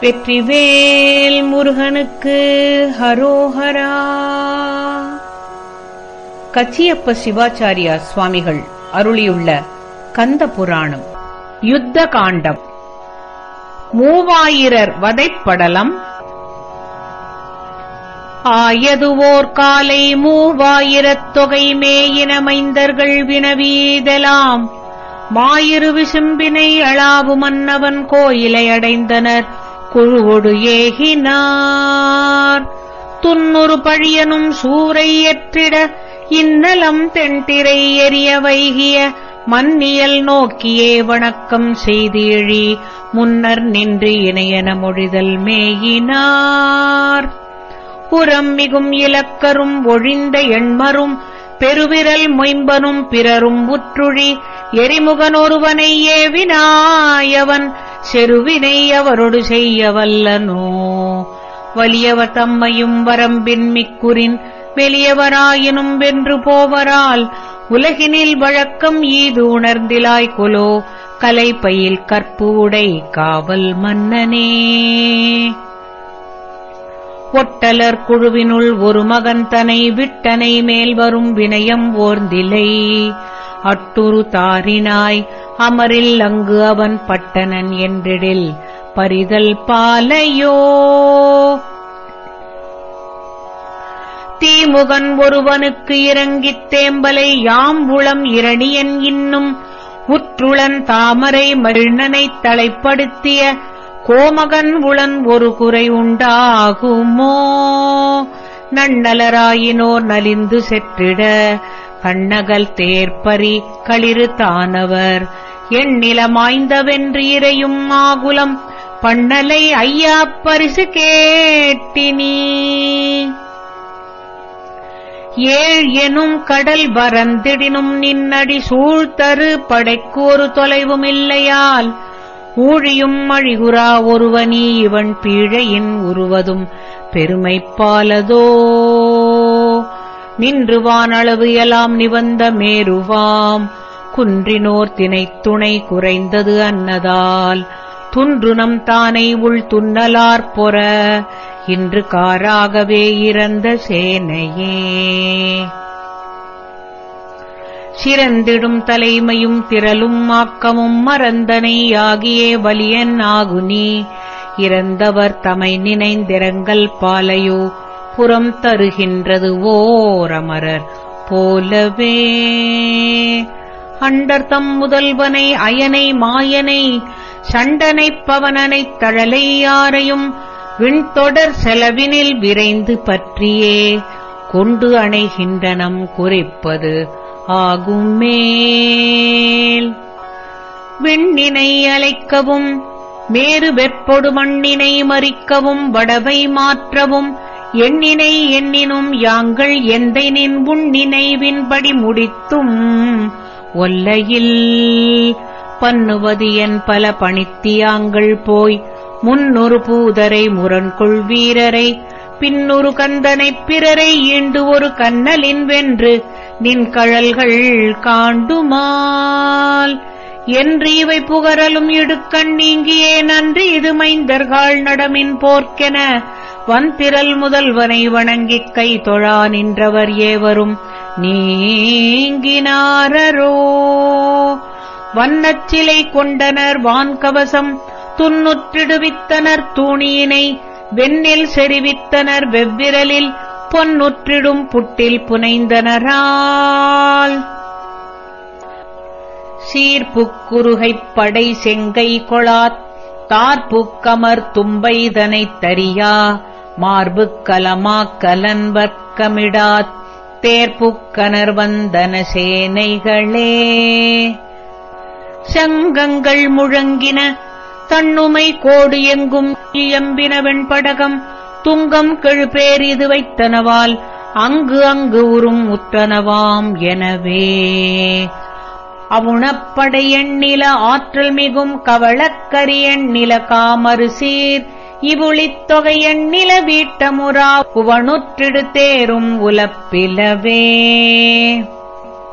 வெற்றிவேல் முருகனுக்கு ஹரோஹரா. கச்சியப்ப சிவாச்சாரியா சுவாமிகள் அருளியுள்ள கந்த புராணம் யுத்த காண்டம். மூவாயிரர் வதைப்படலம். ஆயதுவோர் காலை மூவாயிரத் தொகை மேயினமைந்தர்கள் வினவீதலாம். மாயிரு விசும்பினை அளாவு மன்னவன் கோயிலை அடைந்தனர். குழுவொடு ஏகினார். துன்னுறு பழியனும் சூரை எற்றிட இன்னலம் தென்திரை எரிய வைகிய மன்னியல் நோக்கியே வணக்கம் செய்தியழி முன்னர் நின்று இணையன மொழிதல் மேயினார் புறம் மிகும் இலக்கரும் ஒழிந்த எண்மரும் பெருவிரல் மொயம்பனும் பிறரும் உற்றுழி எரிமுகனொருவனை ஏவினாயவன் செருவினை அவரொடு செய்ய வல்லனோ வலியவர் தம்மையும் வரம்பின் மிக்குறின் வெளியவராயினும் வென்று போவரால் உலகினில் வழக்கம் ஈது உணர்ந்திலாய்கொலோ கலைப்பையில் கற்பு உடை காவல் மன்னனே. ஒட்டலர் குழுவினுள் ஒரு மகன் தனை விட்டனை மேல் வரும் வினயம் ஓர்ந்திலை. அட்டுரு தாரினாய் அமரில் அங்கு அவன் பட்டனன் என்றிடில் பரிதல் பாலையோ. தீமுகன் ஒருவனுக்கு இறங்கித் தேம்பலை யாம்புளம் இரணியன் இன்னும். உற்றுளன் தாமரை மருணனைத் தலைப்படுத்திய கோமகன் உளன் ஒரு குறை உண்டாகுமோ. நன்னலராயினோர் நலிந்து செற்றிட கண்ணகல் தேர்ப்பரி களிறு தானவர். எண்ணிலமாய்ந்தவென்றிரையும் ஆகுலம் பண்ணலை ஐயா பரிசு கேட்டினி. ஏழ் எனும் கடல் வரந்திடினும் நின்னடி சூழ்த்தரு படைக்கு ஒரு தொலைவும் இல்லையால் ஊழியும் அழிகுரா ஒருவனி இவன் பீழையின் உருவதும் பெருமைப்பாலதோ நின்று வானளவு எலாம் நிவந்த மேருவாம். குன்றினோர் தினைத் துணை குறைந்தது அன்னதால். துன்றுனம் தானை உள் துன்னலார் பொற. இன்று காராகவே இறந்த சேனையே. சிறந்திடும் தலைமையும் திரளும் ஆக்கமும் மறந்தனை ஆகியே வலியன் ஆகுனி இறந்தவர் தமை நினைந்திரங்கள் பாலையோ. புறம் தருகின்றது ஓரமரர் போலவே. அண்டர் தம் முதல்வனை அயனை மாயனை சண்டனைப் பவனனைத் தழலை யாரையும் விண்தொடர் செலவினில் விரைந்து பற்றியே கொண்டு அணைகின்றனம் குறிப்பது ஆகுமேல் விண்ணினை அழைக்கவும் மேறு வெப்பொடு மண்ணினை மறிக்கவும் வடவை மாற்றவும் எண்ணினை எண்ணினும் யாங்கள் எந்தை நின்புண் நினைவின்படி முடித்தும் ஒல்லையில் பண்ணுவது என் பல பணித்தியாங்கள் போய் முன்னொரு பூதரை முரண்கொள் வீரரை பின்னொரு கந்தனைப் பிறரை ஈண்டு ஒரு கண்ணலின் வென்று நின் கழல்கள் காண்டுமால் என்று இவை புகரலும் இடுக்கண் நீங்கியே நன்றி இது மைந்தர்கள் நடமின் போர்க்கென. வந்திரல் முதல்வனை வணங்கிக் கை தொழா நின்றவர் ஏவரும். நீங்கினாரோ வண்ணச்சிலை கொண்டனர் வான்கவசம். துன்னுற்றிடுவித்தனர் தூணியினை. வெண்ணில் செறிவித்தனர் வெவ்விரலில். பொன்னுற்றிடும் புட்டில் புனைந்தனரால். சீர்ப்புக்குருகைப் படை செங்கை கொளாத் தார்ப்புக்கமர் தும்பைதனைத் தரியா மார்புக் கலமாக் கலன்வர்க்கமிடாத் தேர்ப்புக்கனர் வந்தன சேனைகளே. சங்கங்கள் முழங்கின தன்னுமை கோடு எங்கும் இயம்பின வெண்படகம் துங்கம் கெழுபேரிது வைத்தனவால் அங்கு அங்கு உறும் உற்றனவாம் எனவே. அவுணப்படையெண்ணில ஆற்றல் மிகும் கவளக்கரி எண்ணில காமறு சீர் இவுளித் தொகை எண்ணில வீட்டமுறா புவனுற்றிடு தேரும் உலப்பிலவே.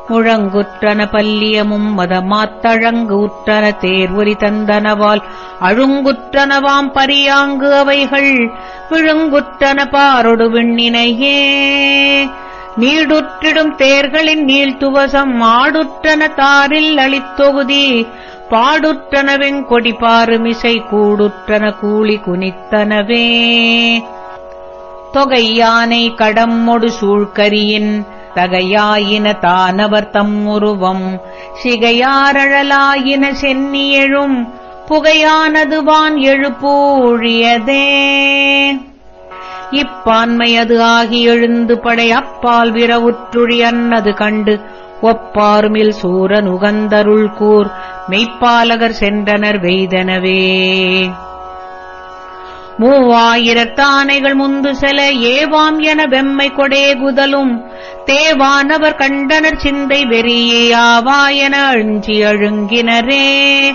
முழங்குற்றன பல்லியமும் மதமாத்தழங்கு உற்றன தேர்வுரி தந்தனவால். அழுங்குற்றனவாம் பரியாங்கு அவைகள் விழுங்குற்றன பாரொடு விண்ணினையே. நீடுற்றிடும் தேர்களின் நீழ்த்துவசம் ஆடுற்றன தாரில் அளித்தொகுதி பாடுற்றன வெங்கொடி பாருமிசை கூடுற்றன கூலி குனித்தனவே. தொகை யானை கடம்மொடு சூழ்கரியின் தகையாயின தானவர் தம் உருவம் சிகையாரழலாயின சென்னியெழும் புகையானதுவான் எழுப்பூழியதே. இப்பான்மையது ஆகி எழுந்து படை அப்பால் விரவுற்றுழி அன்னது கண்டு ஒப்பாருமில் சூரன் உகந்தருள் கூர் மெய்ப்பாலகர் சென்றனர் வெய்தனவே. மூவாயிரத்தானைகள் முந்து செல ஏவாம் என வெம்மை கொடேகுதலும் தேவானவர் கண்டனர் சிந்தை வெறியாவா என அழுஞ்சி அழுங்கினரே.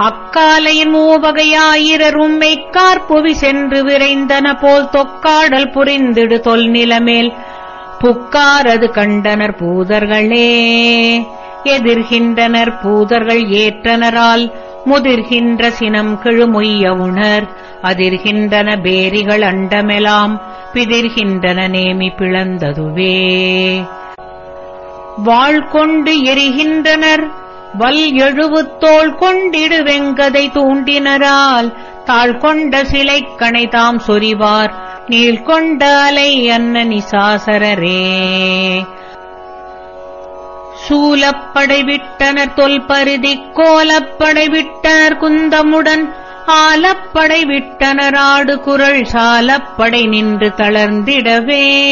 அக்காலையின் மூவகையாயிரரும் மெய்க்கார்புவி சென்று விரைந்தன போல் தொக்காடல் புரிந்திடு தொல் நிலமேல் புக்காரது கண்டனர் பூதர்களே எதிர்கின்றனர் பூதர்கள் ஏற்றனரால். முதிர்கின்ற சினம் கிழுமொய்ய உணர் அதிர்கின்றன பேரிகள் அண்டமெலாம். பிதிர்கின்றன நேமி பிளந்ததுவே. வாழ்கொண்டு எரிகின்றனர் வல் எழுவுத்தோள் கொண்டிடு வெங்கதை தூண்டினரால். தாழ் கொண்ட சிலைக் கணை தாம் சொரிவார். நீள் கொண்ட அலை அன்ன நிசாசரரே. சூலப்படை விட்டனர் தொல்பருதி கோலப்படை விட்டனர் குந்தமுடன். ஆலப்படை விட்டனர் ஆடு குரல் சாலப்படை நின்று தளர்ந்திடவே.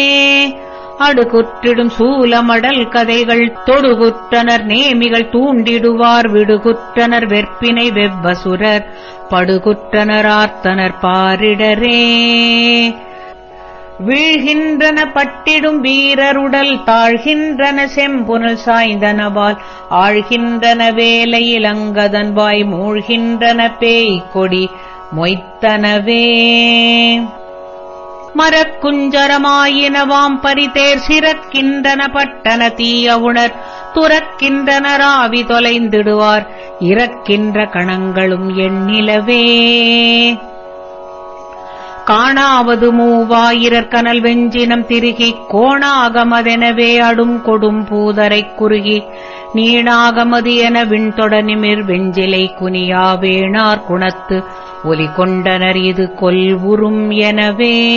அடுகுற்றிடும் சூலமடல் கதைகள் தொடுகுற்றனர் நேமிகள் தூண்டிடுவார் விடுகுற்றனர் வெற்பினை வெவ்வசுரர் படுகுற்றனரார்த்தனர் பாரிடரே. வீழ்கின்றன பட்டிடும் வீரருடல் தாழ்கின்றன செம்புனல் சாய்ந்தனவால் ஆழ்கின்றன வேலையில் இளங்கதன் வாய் மூழ்கின்றன பேய்கொடி மொய்த்தனவே. மரக்குஞ்சரமாயினவாம் பரிதேர் சிறக்கின்றன பட்டன தீய உணர். துறக்கின்றனராவி தொலைந்திடுவார். இறக்கின்ற கணங்களும் எண்ணிலவே. காணாவது மூவாயிரர் கனல் வெஞ்சினம் திருகி கோணாகமதெனவே அடும் கொடும் பூதரைக் குறுகி. நீணாகமது என விண்தொட நிமிர் வெஞ்சிலை குனியா வேணார் குணத்து. ஒலி கொண்டனர் இது கொல்வுறும் எனவே.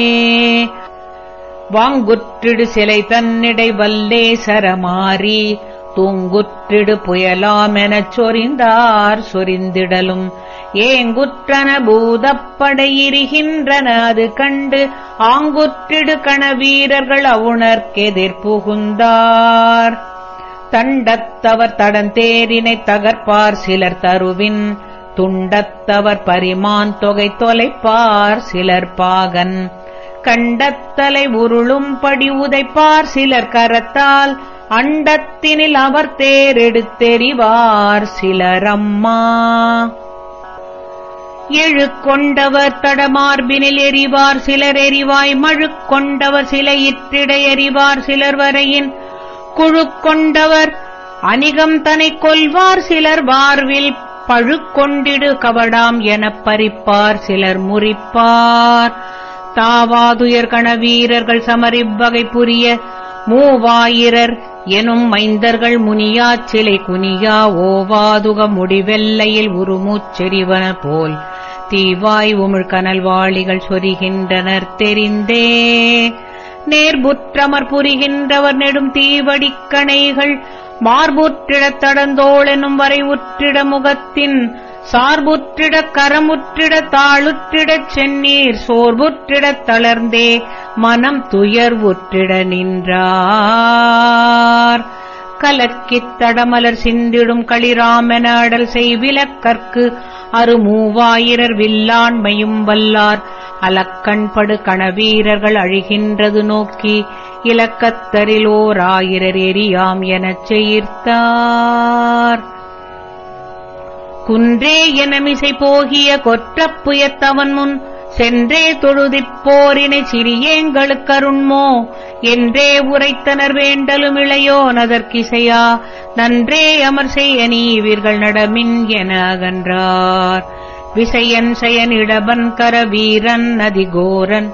வாங்குற்றிடு சிலை தன்னிடை வல்லே சரமாறி தூங்குற்றிடு புயலாமெனச் சொரிந்தார் சொரிந்திடலும். ஏங்குற்றன பூதப்படையிருகின்றன அது கண்டு ஆங்குற்றிடு கணவீரர்கள் அவுணர்க்கெதிர் புகுந்தார். தண்டத்தவர் தடந்தேரினை தகர்ப்பார் சிலர் தருவின் துண்டத்தவர் பரிமான் தொகை தொலைப்பார் சிலர் பாகன். கண்டத்தலை உருளும்படி உதைப்பார் சிலர் கரத்தால். அண்டத்தினில் அவர் தேரெடுத்தெறிவார் சிலரம்மா எழுக்கொண்டவர் தடமார்பினில் எறிவார் சிலர் எறிவாய் மழுக்கொண்டவர் சில இற்றிட எறிவார் சிலர் வரையின். குழுக்கொண்டவர் அணிகம் தனை கொல்வார் சிலர் வார்வில் பழுக்கொண்டிடு கவடாம் எனப் பறிப்பார் சிலர் முறிப்பார். தாவாதுயர் கணவீரர்கள் சமரிவ்வகை புரிய மூவாயிரர் எனும் மைந்தர்கள் முனியா சிலை குனியா ஓவாதுக முடிவெல்லையில் உருமூச்செறிவன போல். தீவாய் உமிழ் கனல்வாளிகள் சொரிகின்றனர் தெரிந்தே. நேர்புற்றமர் புரிகின்றவர் நெடும் தீவடிக்கணைகள் மார்புற்றிடத் தடந்தோளெனும் வரை உற்றிட முகத்தின் சார்புற்றிட கரமுற்றிட தாளுற்றிடச் சென்னீர் சோர்புற்றிடத் தளர்ந்தே மனம் துயர்வுற்றிட நின்றார். கலக்கித் தடமலர் சிந்திடும் களிராமென அடல் செய்விலக்கற்கு அருமூவாயிரர் வில்லாண்மையும் வல்லார். அலக்கண்படு கணவீரர்கள் அழிகின்றது நோக்கி இலக்கத்தரிலோர் ஆயிரர் எரியாம் எனச் செய்தார் குன்றே எனமிசை போகிய கொற்றப்புயத்தவன் முன் சென்றே தொழுதிப்போரினை சிறியேங்களுக்கருண்மோ என்றே உரைத்தனர் வேண்டலும் இளையோன் அதற்கிசையா நன்றே அமர் செய்ய நீவீர்கள் நடமின் என அகன்றார். விசையன் செயன் இடபன் கர வீரன் நதிகோரன்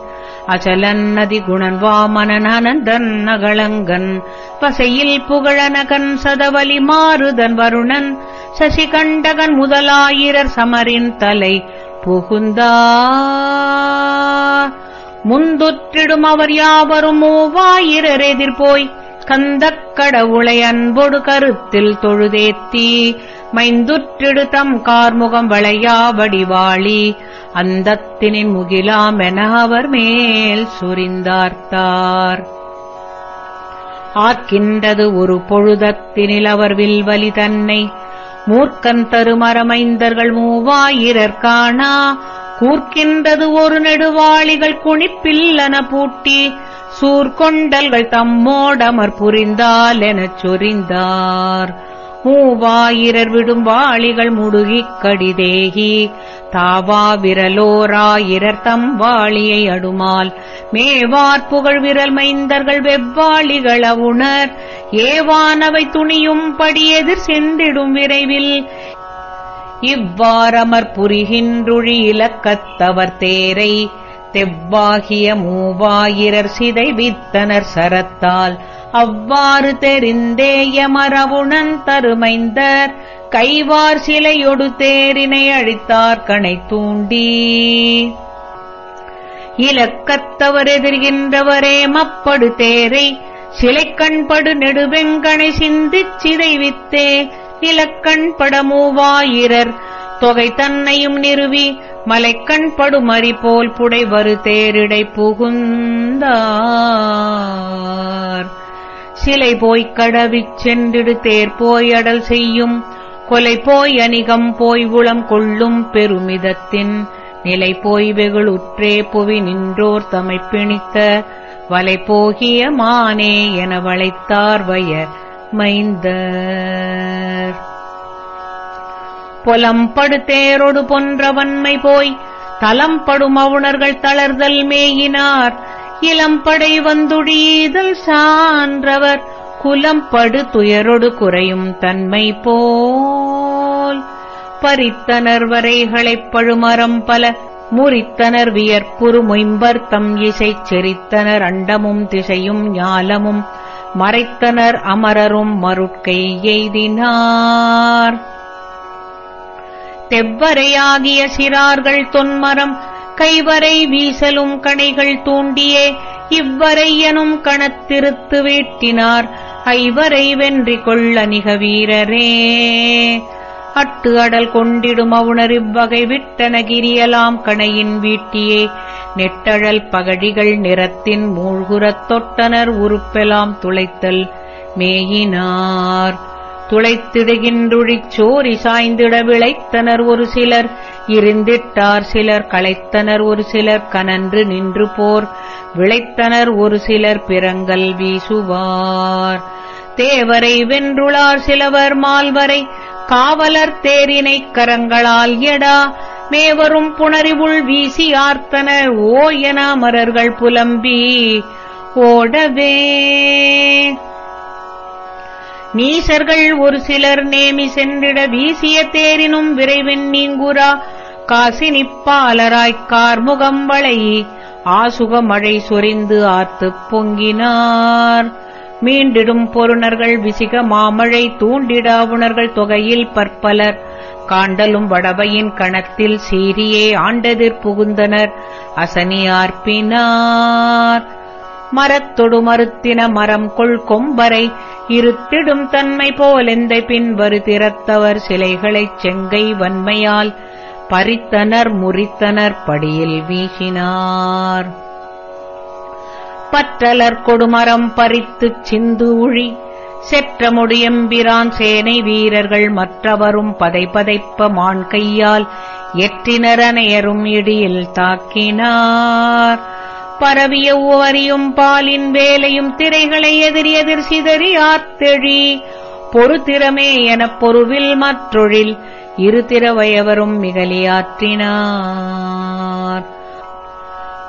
அச்சலன் நதி குணன் வாமனன் அனந்தன் அகளங்கன் பசையில் புகழனகன் சதவலி மாறுதன் வருணன். சசிகண்டகன் முதலாயிரர் சமரின் தலை புகுந்தா. முந்துற்றிடும் அவர் யாவரும் மூவாயிரர் எதிர்போய். கந்தக் கடவுளை அன்பொடு கருத்தில் தொழுதேத்தி. மைந்துற்றிடு தம் கார்முகம் வளையா வடிவாளி. அந்தத்தினின் முகிலாமென அவர் மேல் சுரிந்தார்த்தார். ஆக்கின்றது ஒரு பொழுதத்தினில் அவர் வில்வலி தன்னை. மூர்க்கன் தருமரமைந்தர்கள் மூவாயிரர் காணா. கூர்க்கின்றது ஒரு நெடுவாளிகள் குணிப்பில்லன பூட்டி. சூர்கொண்டல்கள் தம்மோடமர் புரிந்தால் எனச் சொரிந்தார். மூவாயிரர் விடும் வாளிகள் முடுகிக் கடிதேகி. தாவா விரலோராயிரர் தம் வாளியை அடுமால். மேவார்புகழ் விரல் மைந்தர்கள் வெவ்வாளிகள் அவுணர் ஏவானவை துணியும் படி எதிர் சென்றிடும் விரைவில். இவ்வாறமர் புரிகின்றுழி இலக்கத்தவர் தேரை. தெவ்வாகிய மூவாயிரர் சிதைவித்தனர் சரத்தால். அவ்வாறு தெரிந்தேயமரவுணன் தருமைந்தர் கைவார் சிலையொடு தேரினை அழித்தார் கணை தூண்டி. இலக்கத்தவர் எதிர்கின்றவரே மப்படு தேரை சிலைக்கண்படு நெடுவெங்கனை சிந்திச் சிதைவித்தே நிலக்கண் தொகை தன்னையும் நிறுவி மலைக்கண் படுமறி போல் புடைவரு தேரிடை புகுந்தார். சிலை போய்க் கடவிச் சென்றிடு தேர் போய் அடல் செய்யும். கொலை போய் அணிகம் போய் உளம் கொள்ளும் பெருமிதத்தின். நிலை போய் வெகுளுற்றே புவி நின்றோர் தமை பிணித்த. வலை போகிய மானே என வளைத்தார் வய மைந்தர். புலம்படு தேரொடு பொன்றவன்மை போய். தலம்படும் அவுணர்கள் தளர்தல் மேயினார். இளம்படை வந்துடீதல் சான்றவர் குலம்படு துயரொடு குறையும் தன்மை போல். பறித்தனர் வரைகளைப் பழுமரம் பல முறித்தனர் வியற்புறு மொயம்பர் தம் இசை செறித்தனர் அண்டமும் திசையும் ஞாலமும் மறைத்தனர் அமரரும் மருட்கை எய்தினார். தெவ்வரையாகிய சிறார்கள் தொன்மரம் கைவரை வீசலும் கணைகள் தூண்டியே இவ்வரை எனும் கணத்திருத்து வீட்டினார். ஐவரை வென்றி கொள்ள நிக வீரரே. அட்டு அடல் கொண்டிடும் அவுணர் இவ்வகை விட்டனகிரியலாம் கணையின் வீட்டியே. நெட்டழல் பகழிகள் நிறத்தின் மூழ்குறத் தொட்டனர் உறுப்பெலாம் துளைத்தல் மேயினார். துளைத்திடுகின்றொழிச் சோரி சாய்ந்திட விளைத்தனர் ஒரு சிலர். இருந்திட்டார் சிலர் களைத்தனர் ஒரு சிலர் கனன்று நின்று போர். விளைத்தனர் ஒரு சிலர் பிறங்கல் வீசுவார். தேவரை வென்றுளார் சிலவர் மால்வரை. காவலர் தேரினைக் கரங்களால் எடா. மேவரும் புணரிவுள் வீசி ஆர்த்தனர் ஓ என அமரர்கள் புலம்பி ஓடவே. நீசர்கள் ஒரு சிலர் நேமி சென்றிட வீசிய தேரினும் விரைவின் நீங்குரா காசி நிப்பாலராய்க் கார்முகம் ஆசுக மழை சொரிந்து ஆத்துப் பொங்கினார். மீண்டிடும் பொருணர்கள் விசிக மாமழை தூண்டிடாவுணர்கள் தொகையில் பற்பலர். காண்டலும் வடவையின் கணத்தில் சீரியே ஆண்டதிர் புகுந்தனர். அசனியார்ப்பினார். மரத்தொடு மறுத்தின மரம் கொள் கொம்பரை இருத்திடும் தன்மை போலெந்தை பின்வரு திறத்தவர் சிலைகளைச் செங்கை வன்மையால் பறித்தனர் முறித்தனர் படியில் வீசினார். பற்றலர் கொடுமரம் பறித்துச் சிந்து உழி செற்ற முடியம்பிரான் சேனை வீரர்கள் மற்றவரும் பதை பதைப்ப மான் கையால் எற்றினரனையரும் இடியில் தாக்கினார். பரவிய ஓவரியும் பாலின் வேலையும் திரைகளை எதிரி எதிர் சிதறி ஆர்த்தெழி. பொறுத்திறமே எனப் பொருவில் மற்றொழில் இரு திறவயவரும் மிகலியாற்றினார்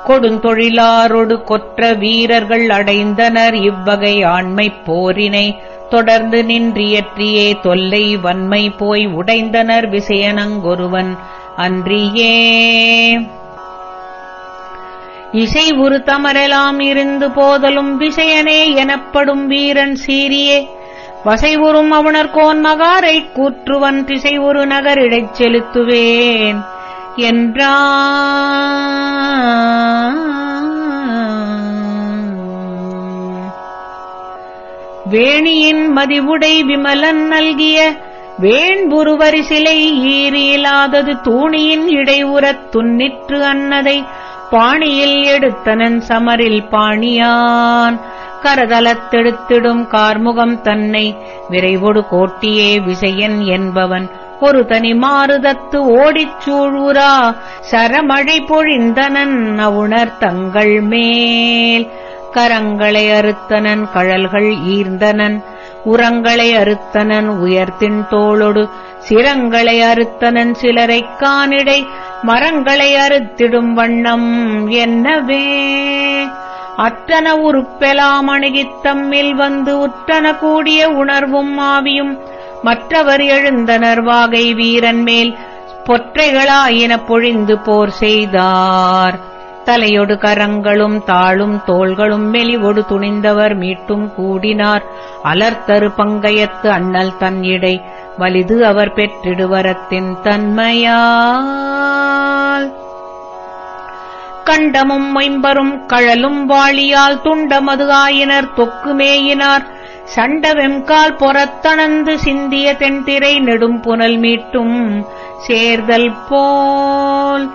கொடுந்தொழிலாரொடு கொற்ற வீரர்கள் அடைந்தனர். இவ்வகை ஆண்மைப் போரினை தொடர்ந்து நின்றியற்றியே தொல்லை வன்மை போய் உடைந்தனர். விசயனங்கொருவன் அன்றியே. இசை உரு தமரெலாம் இருந்து போதலும் விசயனே எனப்படும் வீரன் சீரியே. வசை உறும் அவுணர்கோன் மகாரைக் கூற்றுவன் திசை ஒரு நகரிடைச் செலுத்துவேன் என்றான். வேணியின் மதிவுடை விமலன் நல்கிய வேண்புருவரி சிலை ஈரியிலாதது தூணியின் இடைவுறத் துன்னிற்று அன்னதை பாணியில் எடுத்தனன் சமரில் பாணியான். கரதலத்தெடுத்திடும் கார்முகம் தன்னை விரைவொடு கோட்டியே விசயன் என்பவன். ஒரு தனி மாறுதத்து ஓடிச் சூழூரா சரமழை பொழிந்தனன் அவுணர் தங்கள் மேல் கரங்களை அறுத்தனன் கழல்கள் ஈர்ந்தனன் உரங்களை அறுத்தனன் உயர்த்தின் தோளொடு சிரங்களை அறுத்தனன் சிலரைக் காணிடை மரங்களை அறுத்திடும் வண்ணம் என்னவே? அத்தன உருப்பெலாம் அணுகித் தம்மில் வந்து உற்றன கூடிய உணர்வும் ஆவியும் மற்றவர் எழுந்தனர் வாகை வீரன் மேல் பொற்றைகளாயின பொழிந்து போர் செய்தார். தலையொடு கரங்களும் தாளும் தோள்களும் மெலிவொடு துணிந்தவர் மீட்டும் கூடினார். அலர்த்தரு பங்கயத்து அண்ணல் தன் இடை வலிது அவர் பெற்றிடுவரத்தின் தன்மையால். கண்டமும் மைம்பரும் கழலும் வாளியால் துண்டமது ஆயினர் தொக்குமேயினார் சண்டவெம்கால் பொறத்தணந்து சிந்திய தென்திரை நெடும் புனல் மீட்டும் சேர்தல் போல்.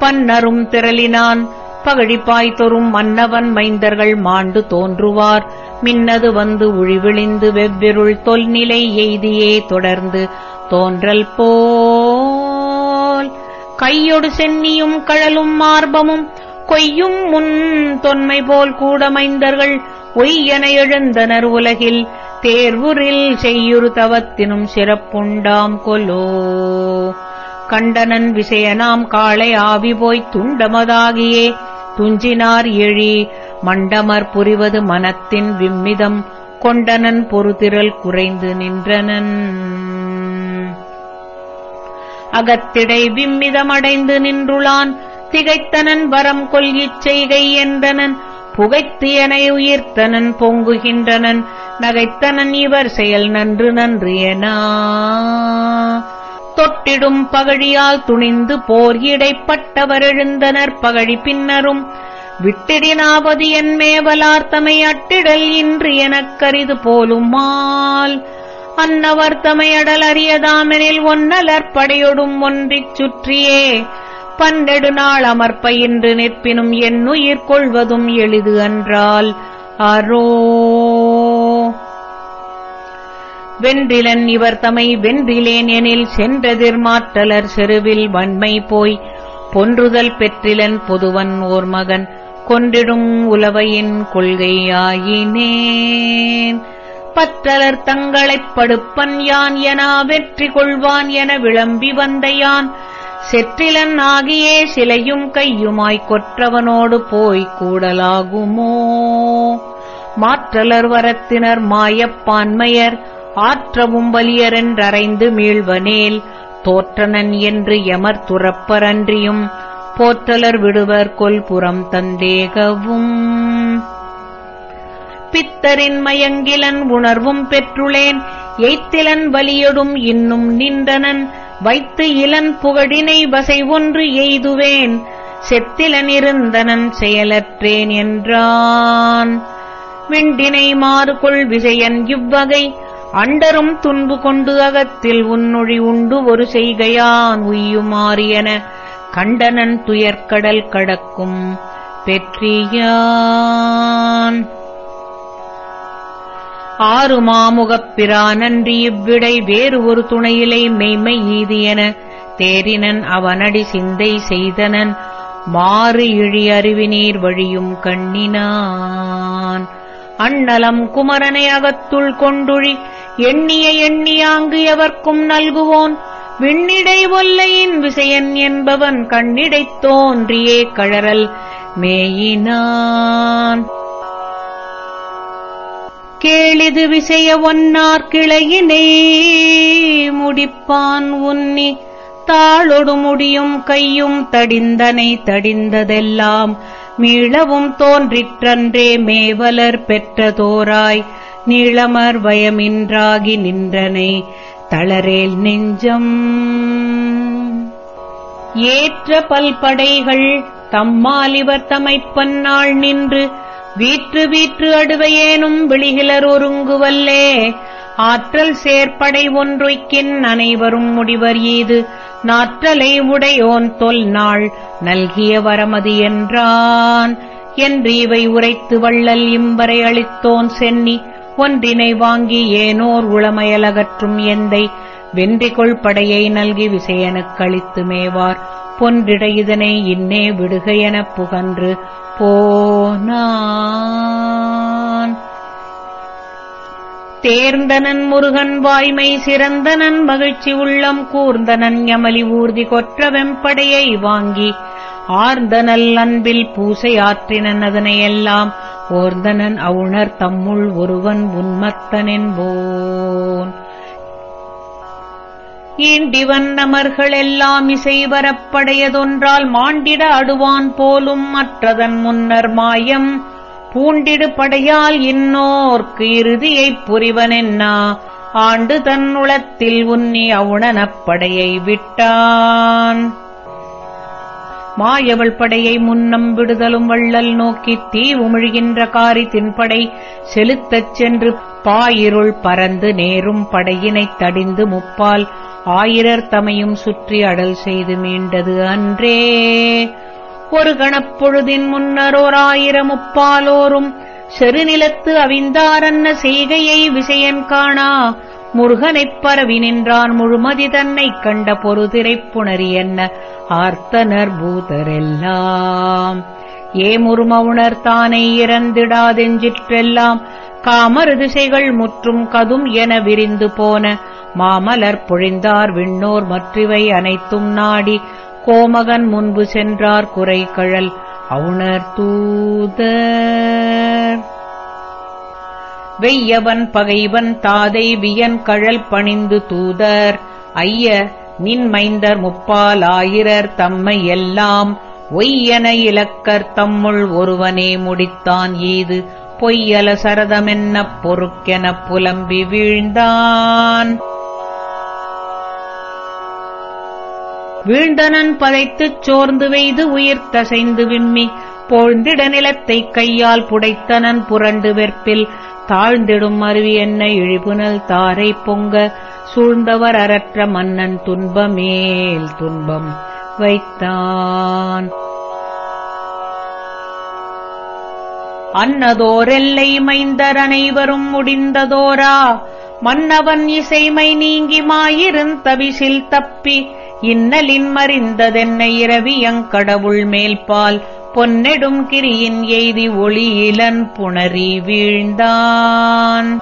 பன்னரும் திரளினான். பகழிப்பாய் தொறும் மன்னவன் மைந்தர்கள் மாண்டு தோன்றுவார். மின்னது வந்து உழிவிழிந்து வெவ்விருள் தொல்நிலை எய்தியே தொடர்ந்து தோன்றல் போல். கையொடு சென்னியும் கழலும் மார்பமும் கொய்யும் முன் தொன்மை போல் கூட மைந்தர்கள் ஒய்யென எழுந்தனர் உலகில். தேர்வுரில் செய்யுறு தவத்தினும் சிறப்புண்டாம் கொலோ. கண்டனன் விசயனாம் காளை ஆவி போய்த் துண்டமதாகியே. துஞ்சினார் எழி மண்டமர் புரிவது மனத்தின் விம்மிதம். கொண்டனன் பொறுதிரல் குறைந்து நின்றனன். அகத்திடை விம்மிதமடைந்து நின்றுளான். திகைத்தனன் வரம் கொல்கிச் செய்கை என்றனன். புகைத்தியனை உயிர்த்தனன் பொங்குகின்றனன். நகைத்தனன் இவர் செயல் நன்று நன்று என தொட்டிடும் பகழியால் துணிந்து போர் இடைப்பட்டவர் எழுந்தனர் பகழி பின்னரும். விட்டிடினாவது என் மேவலார்த்தமை அட்டிடல் இன்று எனக் கரிது போலுமால் அன்னவர் தமையடல் அறியதாமெனில் ஒன்னலர் படையொடும் ஒன்றிச் சுற்றியே. பன்னெடு நாள் அமர்ப்பயின்று நிற்பினும் என்னுயிர் கொள்வதும் எளிது அன்றால். அரோ வென்றிலன் இவர் தமை வென்றிலேன் எனில் சென்றதிர் மாற்றலர் செருவில் வன்மை போய் பொன்றுதல் பெற்றிலன் பொதுவன் ஓர் மகன் கொன்றிடும் உலவையின் கொள்கையாயினேன். பற்றலர் தங்களைப் படுப்பன் யான் என வெற்றி கொள்வான் என விளம்பி வந்த யான். செற்றிலன் ஆகியே சிலையும் கையுமாய்க் கொற்றவனோடு போய்க் கூடலாகுமோ? மாற்றலர் வரத்தினர் மாயப்பான்மையர் ஆற்றவும் வலியரென்றறைந்து மீள்வனேல் தோற்றனன் என்று எமர் துறப்பரன்றியும் போற்றலர் விடுவர் கொல்புறம் தந்தேகவும். பித்தரின் மயங்கிலன் உணர்வும் பெற்றுளேன் எய்த்திலன் வலியொடும் இன்னும் நின்றனன் வைத்து இளன் புகழினை வசை ஒன்று எய்துவேன் செத்திலன் இருந்தனன் செயலற்றேன் என்றான். விண்டினை மாறுகொள் விசையன் இவ்வகை அண்டரும் துன்பு கொண்டு அகத்தில் உன்னொழி உண்டு ஒரு செய்கையான் உய்யுமாறியன கண்டனன் துயர்கடல் கடக்கும் பெற்றியான். ஆறு மாமுகப்பிரானன்றி இவ்விடை வேறு ஒரு துணையிலை மெய்மை ஈதியன தேரினன் அவனடி சிந்தை செய்தனன் மாறு இழி அறிவினீர் வழியும் கண்ணினான். அண்ணலம் குமரனை அகத்துள் கொண்டுழி எண்ணிய எண்ணியாங்கு எவர்க்கும் நல்குவோன்? விண்ணிடை ஒல்லையின் விசயன் என்பவன் கண்ணிடைத் தோன்றியே கழறல் மேயினான். கேளிது விசைய ஒன்னார் கிளையினை முடிப்பான் உன்னி தாளொடு முடியும் கையும் தடிந்தனை தடிந்ததெல்லாம். மீளவும் தோன்றிற்றன்றே மேவலர் பெற்றதோராய். நீளமர் வயமின்றாகி நின்றனை தளரேல் நெஞ்சம். ஏற்ற பல்படைகள் தம்மால் இவர் தமைப்பன்னாள் நின்று வீற்று வீற்று அடுவையேனும் விழிகிலர் ஒருங்குவல்லே. ஆற்றல் சேர்ப்படை ஒன்றுக்கின் அனைவரும் முடிவர் ஈது நாற்றலை உடையோன் தொல் நாள் நல்கிய வரமதி என்றான். என்று இவை உரைத்து வள்ளல் இம்பரை அளித்தோன் சென்னி ஒன்றினை வாங்கி ஏனோர் உளமயலகற்றும் எந்தை வென்றிகொள் படையை நல்கி விசையனுக்களித்து மேவார். பொன்றிட இதனை இன்னே விடுக எனப் புகன்று போனா தேர்ந்தனன் முருகன் வாய்மை சிறந்தனன் மகிழ்ச்சி உள்ளம் கூர்ந்தனன் யமலி ஊர்தி கொற்ற வெம்படையை வாங்கி ஆர்ந்தனல் அன்பில் பூசை ஆற்றினன் அதனையெல்லாம் ஓர்ந்தனன் அவுணர் தம்முள் ஒருவன் உன்மத்தனென்போன். ஈண்டிவன் நமர்களெல்லாம் இசை வரப்படையதொன்றால் மாண்டிட அடுவான் போலும் மற்றதன் முன்னர் மாயம் பூண்டிடு படையால் இன்னோர்க்கு இறுதியைப் புரிவனென்னா ஆண்டு தன்னுளத்தில் உன்னி அவுணனப்படையை விட்டான். மாயவள் படையை முன்னம் விடுதலும் வள்ளல் நோக்கி தீ உமிழ்கின்ற காரி தின்படை செலுத்தச் சென்று பாயிருள் பறந்து நேரும் படையினைத் தடிந்து முப்பால் ஆயிரர் தமையும் சுற்றி அடல் செய்து மீண்டது அன்றே. ஒரு கணப்பொழுதின் முன்னரோர் ஆயிரம் முப்பாலோரும் செருநிலத்து அவிந்தாரன்ன செய்கையை விஷயம் காணா முருகனைப் பரவி நின்றான் முழுமதி தன்னைக் கண்ட பொறுதிரைப் புணரி என்ன ஆர்த்தனர் பூதரெல்லாம். ஏமுருமவுணர் தானே இறந்திடாதெஞ்சிற்றெல்லாம் காமரு திசைகள் முற்றும் கதும் என விரிந்து போன மாமலர் பொழிந்தார் விண்ணோர் மற்றிவை அனைத்தும் நாடி கோமகன் முன்பு சென்றார் குறை கழல் அவுணர் தூதர். வெய்யவன் பகைவன் தாதை வியன் கழல் பணிந்து தூதர். ஐய நின் மைந்தர் முப்பால் ஆயிரர் தம்மை எல்லாம். ஒய்யன இலக்கர் தம்முள் ஒருவனே முடித்தான் ஈது. பொய்யல சரதமென்னப் பொறுக்கெனப் புலம்பி வீழ்ந்தான். வீழ்ந்தனன் பதைத்துச் சோர்ந்து வெய்து உயிர் தசைந்து விம்மி போழ்ந்திட நிலத்தைக் கையால் புடைத்தனன் புரண்டு வெற்பில் தாழ்ந்திடும் அருவி என்ன இழிபுனல் தாரை பொங்க சூழ்ந்தவர் அறற்ற மன்னன் துன்பமேல் துன்பம் வைத்தான். அன்னதோரெல்லை மைந்தர் அனைவரும் முடிந்ததோரா மன்னவன் இசைமை நீங்கி மாயிருந்தவிசில் தப்பி இன்னலின் மறிந்ததென்ன இரவியங்கடவுள் மேல்பால் பொன்னெடும் கிரியின் எய்தி ஒளியிலன் புணரி வீழ்ந்தான்.